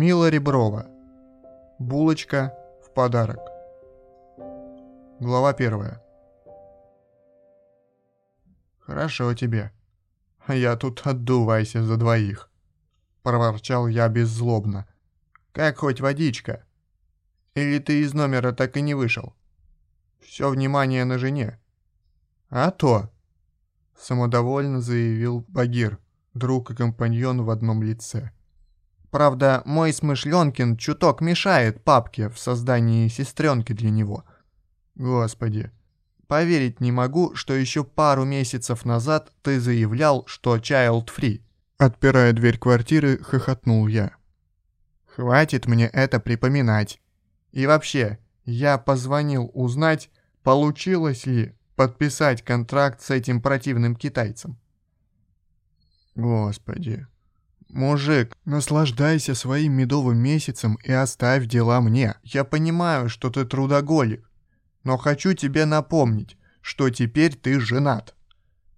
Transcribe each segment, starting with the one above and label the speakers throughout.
Speaker 1: Мила Реброва. Булочка в подарок. Глава первая. «Хорошо тебе. А я тут отдувайся за двоих», — проворчал я беззлобно. «Как хоть водичка? Или ты из номера так и не вышел? Все внимание на жене». «А то», — самодовольно заявил Багир, друг и компаньон в одном лице. Правда, мой Смышленкин чуток мешает папке в создании сестренки для него. Господи, поверить не могу, что еще пару месяцев назад ты заявлял, что child-free. Отпирая дверь квартиры, хохотнул я. Хватит мне это припоминать. И вообще, я позвонил узнать, получилось ли подписать контракт с этим противным китайцем. Господи, «Мужик, наслаждайся своим медовым месяцем и оставь дела мне. Я понимаю, что ты трудоголик, но хочу тебе напомнить, что теперь ты женат.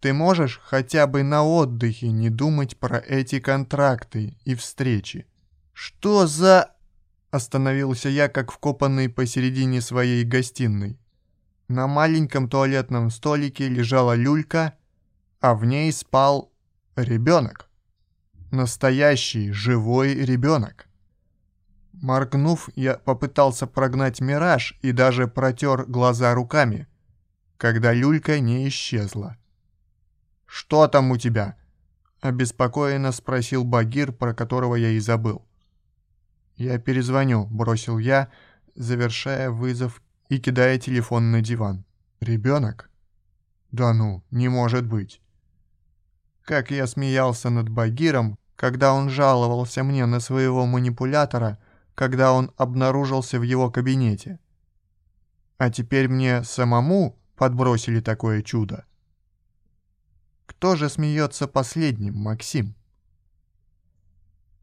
Speaker 1: Ты можешь хотя бы на отдыхе не думать про эти контракты и встречи. Что за... Остановился я, как вкопанный посередине своей гостиной. На маленьком туалетном столике лежала люлька, а в ней спал ребенок. Настоящий, живой ребенок. Моргнув, я попытался прогнать мираж и даже протер глаза руками, когда люлька не исчезла. «Что там у тебя?» — обеспокоенно спросил Багир, про которого я и забыл. «Я перезвоню», — бросил я, завершая вызов и кидая телефон на диван. «Ребенок?» «Да ну, не может быть». Как я смеялся над Багиром, когда он жаловался мне на своего манипулятора, когда он обнаружился в его кабинете. А теперь мне самому подбросили такое чудо. Кто же смеется последним, Максим?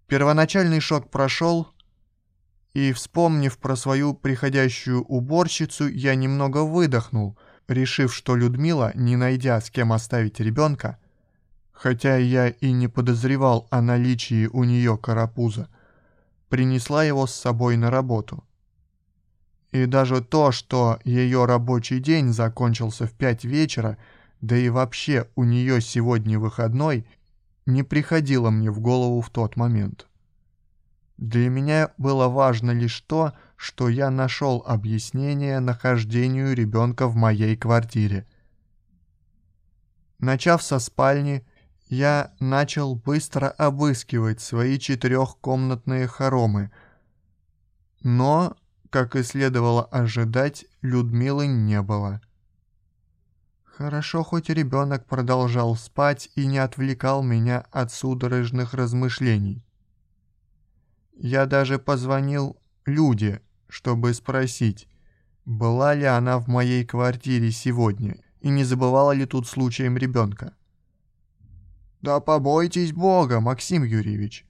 Speaker 1: Первоначальный шок прошел, и, вспомнив про свою приходящую уборщицу, я немного выдохнул, решив, что Людмила, не найдя с кем оставить ребенка, хотя я и не подозревал о наличии у нее карапуза, принесла его с собой на работу. И даже то, что ее рабочий день закончился в пять вечера, да и вообще у нее сегодня выходной, не приходило мне в голову в тот момент. Для меня было важно лишь то, что я нашел объяснение нахождению ребенка в моей квартире. Начав со спальни, я начал быстро обыскивать свои четырехкомнатные хоромы. Но, как и следовало ожидать, Людмилы не было. Хорошо, хоть ребенок продолжал спать и не отвлекал меня от судорожных размышлений. Я даже позвонил Люде, чтобы спросить, была ли она в моей квартире сегодня и не забывала ли тут случаем ребенка. «Да побойтесь Бога, Максим Юрьевич.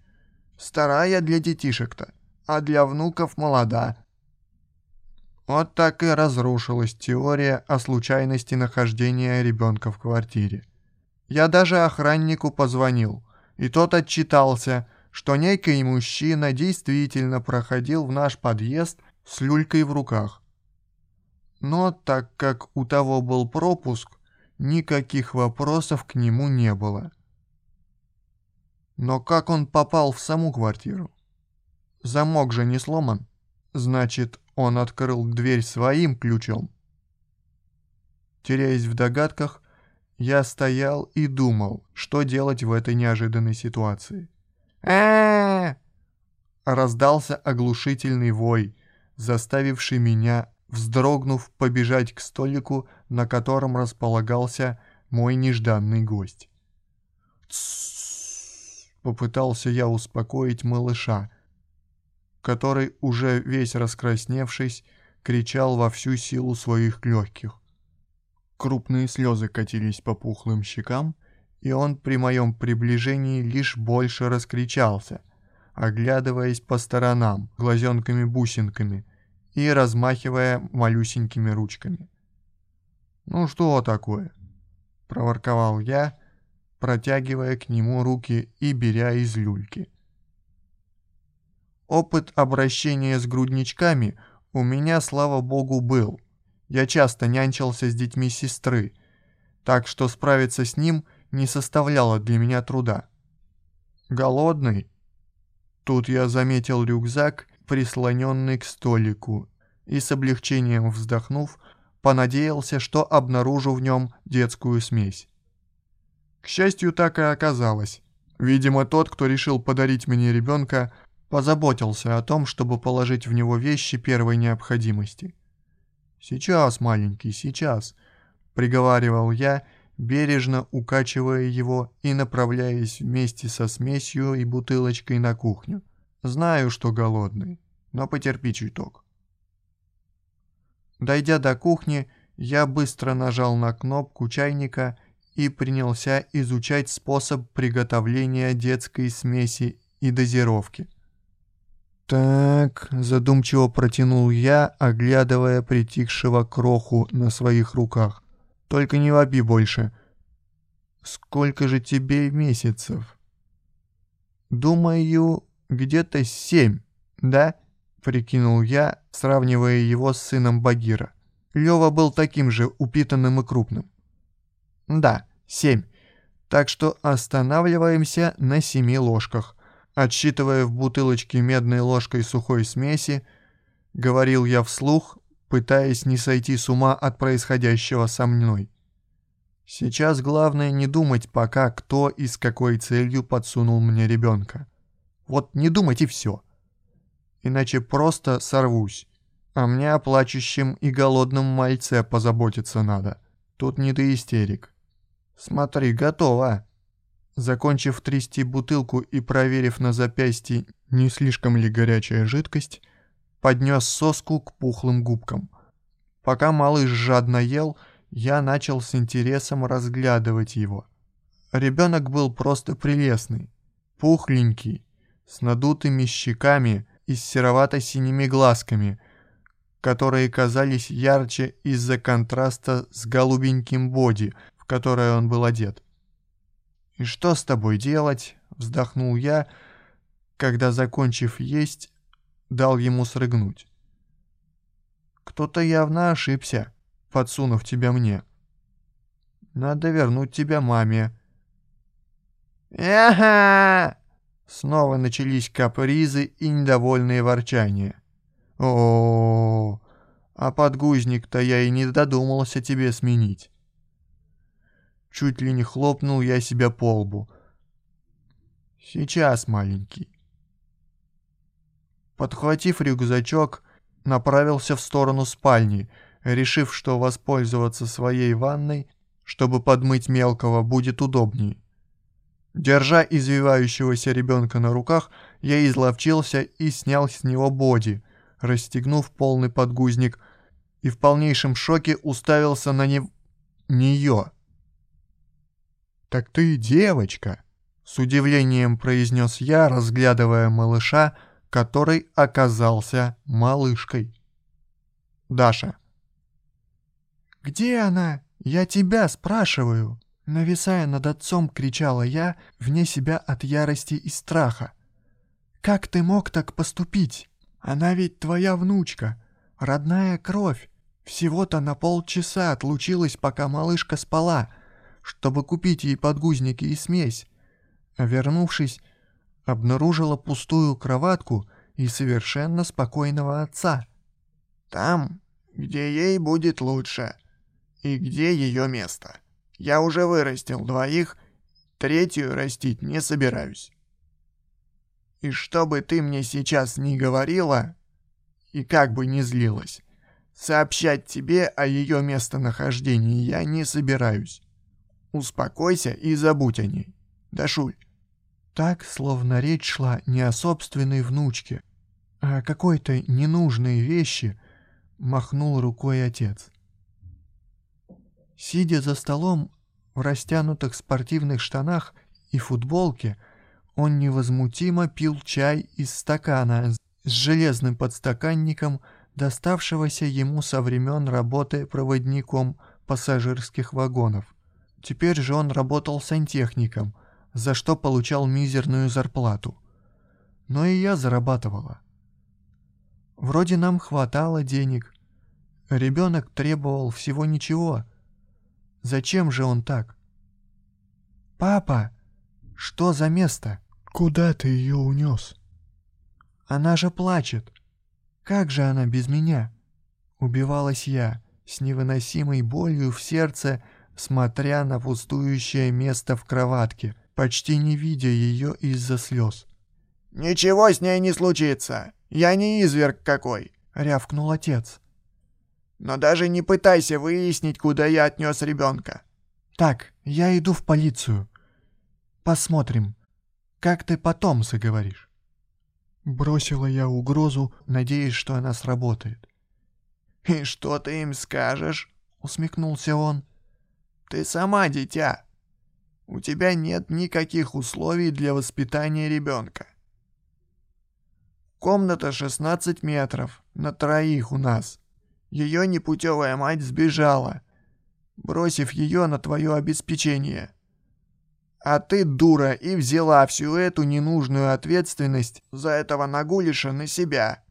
Speaker 1: Старая для детишек-то, а для внуков молода». Вот так и разрушилась теория о случайности нахождения ребенка в квартире. Я даже охраннику позвонил, и тот отчитался, что некий мужчина действительно проходил в наш подъезд с люлькой в руках. Но так как у того был пропуск, никаких вопросов к нему не было. Но как он попал в саму квартиру? Замок же не сломан. Значит, он открыл дверь своим ключом. Теряясь в догадках, я стоял и думал, что делать в этой неожиданной ситуации. а Раздался оглушительный вой, заставивший меня, вздрогнув, побежать к столику, на котором располагался мой нежданный гость. «Тссс!» Попытался я успокоить малыша, который, уже весь раскрасневшись, кричал во всю силу своих легких. Крупные слезы катились по пухлым щекам, и он при моем приближении лишь больше раскричался, оглядываясь по сторонам глазенками-бусинками и размахивая малюсенькими ручками. «Ну что такое?» — проворковал я, протягивая к нему руки и беря из люльки. Опыт обращения с грудничками у меня, слава богу, был. Я часто нянчился с детьми сестры, так что справиться с ним не составляло для меня труда. Голодный? Тут я заметил рюкзак, прислоненный к столику, и с облегчением вздохнув, понадеялся, что обнаружу в нем детскую смесь. К счастью, так и оказалось. Видимо, тот, кто решил подарить мне ребенка, позаботился о том, чтобы положить в него вещи первой необходимости. «Сейчас, маленький, сейчас», — приговаривал я, бережно укачивая его и направляясь вместе со смесью и бутылочкой на кухню. «Знаю, что голодный, но потерпи чуток». Дойдя до кухни, я быстро нажал на кнопку чайника и принялся изучать способ приготовления детской смеси и дозировки. «Так», — задумчиво протянул я, оглядывая притихшего кроху на своих руках. «Только не вопи больше. Сколько же тебе месяцев?» «Думаю, где-то семь, да?» — прикинул я, сравнивая его с сыном Багира. Лёва был таким же упитанным и крупным. «Да, семь. Так что останавливаемся на семи ложках. Отсчитывая в бутылочке медной ложкой сухой смеси, говорил я вслух, пытаясь не сойти с ума от происходящего со мной. Сейчас главное не думать пока, кто и с какой целью подсунул мне ребенка. Вот не думать и все иначе просто сорвусь. А мне о плачущем и голодном мальце позаботиться надо. Тут не до истерик. Смотри, готово. Закончив трясти бутылку и проверив на запястье, не слишком ли горячая жидкость, поднес соску к пухлым губкам. Пока малыш жадно ел, я начал с интересом разглядывать его. Ребенок был просто прелестный, пухленький, с надутыми щеками и с серовато-синими глазками, которые казались ярче из-за контраста с голубеньким боди, которое он был одет. «И что с тобой делать?» — вздохнул я, когда, закончив есть, дал ему срыгнуть. «Кто-то явно ошибся, подсунув тебя мне. Надо вернуть тебя маме». «Ага!» Снова начались капризы и недовольные ворчания. О, -о, -о а подгузник-то я и не додумался тебе сменить. Чуть ли не хлопнул я себя по лбу. Сейчас, маленький. Подхватив рюкзачок, направился в сторону спальни, решив, что воспользоваться своей ванной, чтобы подмыть мелкого, будет удобнее. Держа извивающегося ребенка на руках, я изловчился и снял с него боди, расстегнув полный подгузник, и в полнейшем шоке уставился на не... нее. «Так ты девочка!» — с удивлением произнес я, разглядывая малыша, который оказался малышкой. Даша. «Где она? Я тебя спрашиваю!» Нависая над отцом, кричала я, вне себя от ярости и страха. «Как ты мог так поступить? Она ведь твоя внучка, родная кровь. Всего-то на полчаса отлучилась, пока малышка спала, чтобы купить ей подгузники и смесь. Вернувшись, обнаружила пустую кроватку и совершенно спокойного отца.
Speaker 2: Там, где ей будет лучше, и где ее место». Я уже вырастил двоих, третью растить не собираюсь. И что бы ты мне сейчас ни говорила, и как бы ни злилась, сообщать тебе о ее местонахождении я не собираюсь. Успокойся и забудь о ней. Дашуль.
Speaker 1: Так, словно речь шла не о собственной внучке, а о какой-то ненужной вещи, махнул рукой отец. Сидя за столом в растянутых спортивных штанах и футболке, он невозмутимо пил чай из стакана с железным подстаканником, доставшегося ему со времен работы проводником пассажирских вагонов. Теперь же он работал сантехником, за что получал мизерную зарплату. но и я зарабатывала. Вроде нам хватало денег. Ребенок требовал всего ничего. Зачем же он так? «Папа, что за место?»
Speaker 2: «Куда ты ее унес?»
Speaker 1: «Она же плачет. Как же она без меня?» Убивалась я, с невыносимой болью в сердце, смотря на пустующее место в кроватке, почти не видя ее из-за слез.
Speaker 2: «Ничего с ней не случится. Я не изверг какой», —
Speaker 1: рявкнул отец.
Speaker 2: «Но даже не пытайся выяснить, куда я отнес ребенка».
Speaker 1: «Так, я иду в полицию. Посмотрим, как ты потом заговоришь». Бросила я угрозу, надеясь, что она сработает.
Speaker 2: «И что ты им скажешь?» — усмехнулся он. «Ты сама дитя. У тебя нет никаких условий для воспитания ребенка. Комната 16 метров, на троих у нас. Ее непутевая мать сбежала, бросив ее на твое обеспечение. А ты, дура, и взяла всю эту ненужную ответственность за этого нагулиша на себя.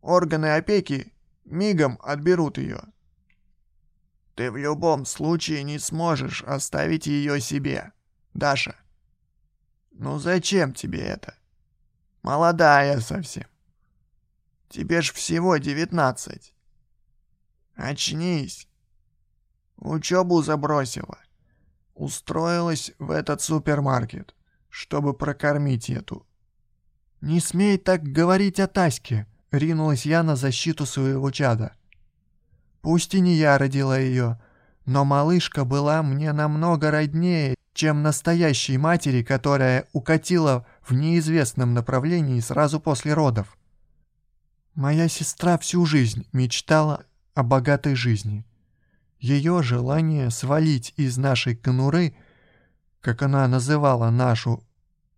Speaker 2: Органы опеки мигом отберут ее. Ты в любом случае не сможешь оставить ее себе, Даша. Ну зачем тебе это? Молодая совсем. Тебе ж всего девятнадцать. Очнись. Учебу забросила. Устроилась в этот супермаркет, чтобы прокормить эту.
Speaker 1: «Не смей так говорить о Таське!» — ринулась я на защиту своего чада. Пусть и не я родила ее, но малышка была мне намного роднее, чем настоящей матери, которая укатила в неизвестном направлении сразу после родов. Моя сестра всю жизнь мечтала о богатой жизни. Ее желание свалить из нашей конуры, как она называла нашу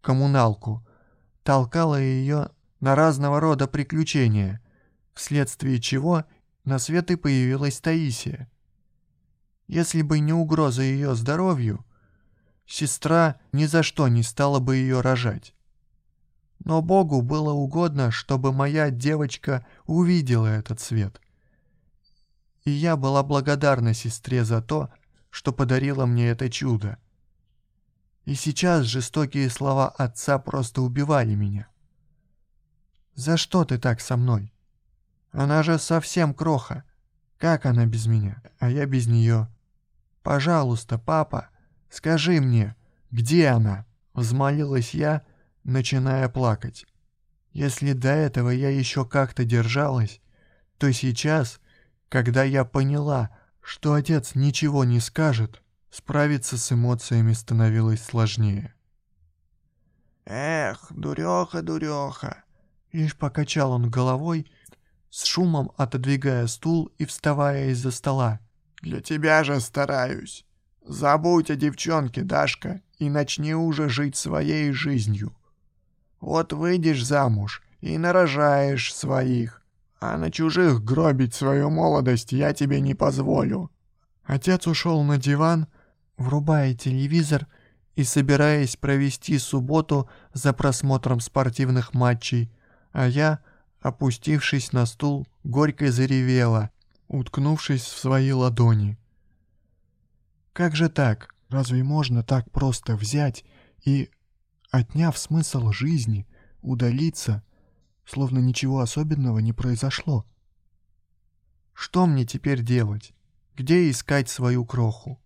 Speaker 1: коммуналку, толкало ее на разного рода приключения, вследствие чего на свет и появилась Таисия. Если бы не угроза ее здоровью, сестра ни за что не стала бы ее рожать. Но Богу было угодно, чтобы моя девочка увидела этот свет. И я была благодарна сестре за то, что подарила мне это чудо. И сейчас жестокие слова отца просто убивали меня. «За что ты так со мной? Она же совсем кроха. Как она без меня, а я без нее? Пожалуйста, папа, скажи мне, где она?» Взмолилась я, начиная плакать. Если до этого я еще как-то держалась, то сейчас, когда я поняла, что отец ничего не скажет, справиться с эмоциями становилось сложнее.
Speaker 2: «Эх, дуреха, дуреха!»
Speaker 1: Лишь покачал он головой, с шумом отодвигая стул и вставая из-за стола.
Speaker 2: «Для тебя же стараюсь. Забудь о девчонке, Дашка, и начни уже жить своей жизнью. Вот выйдешь замуж и нарожаешь своих, а на чужих гробить свою молодость я тебе не позволю».
Speaker 1: Отец ушел на диван, врубая телевизор и собираясь провести субботу за просмотром спортивных матчей, а я, опустившись на стул, горько заревела, уткнувшись в свои ладони. Как же так? Разве можно так просто взять и отняв смысл жизни, удалиться, словно ничего особенного не произошло. Что мне теперь делать? Где искать свою кроху?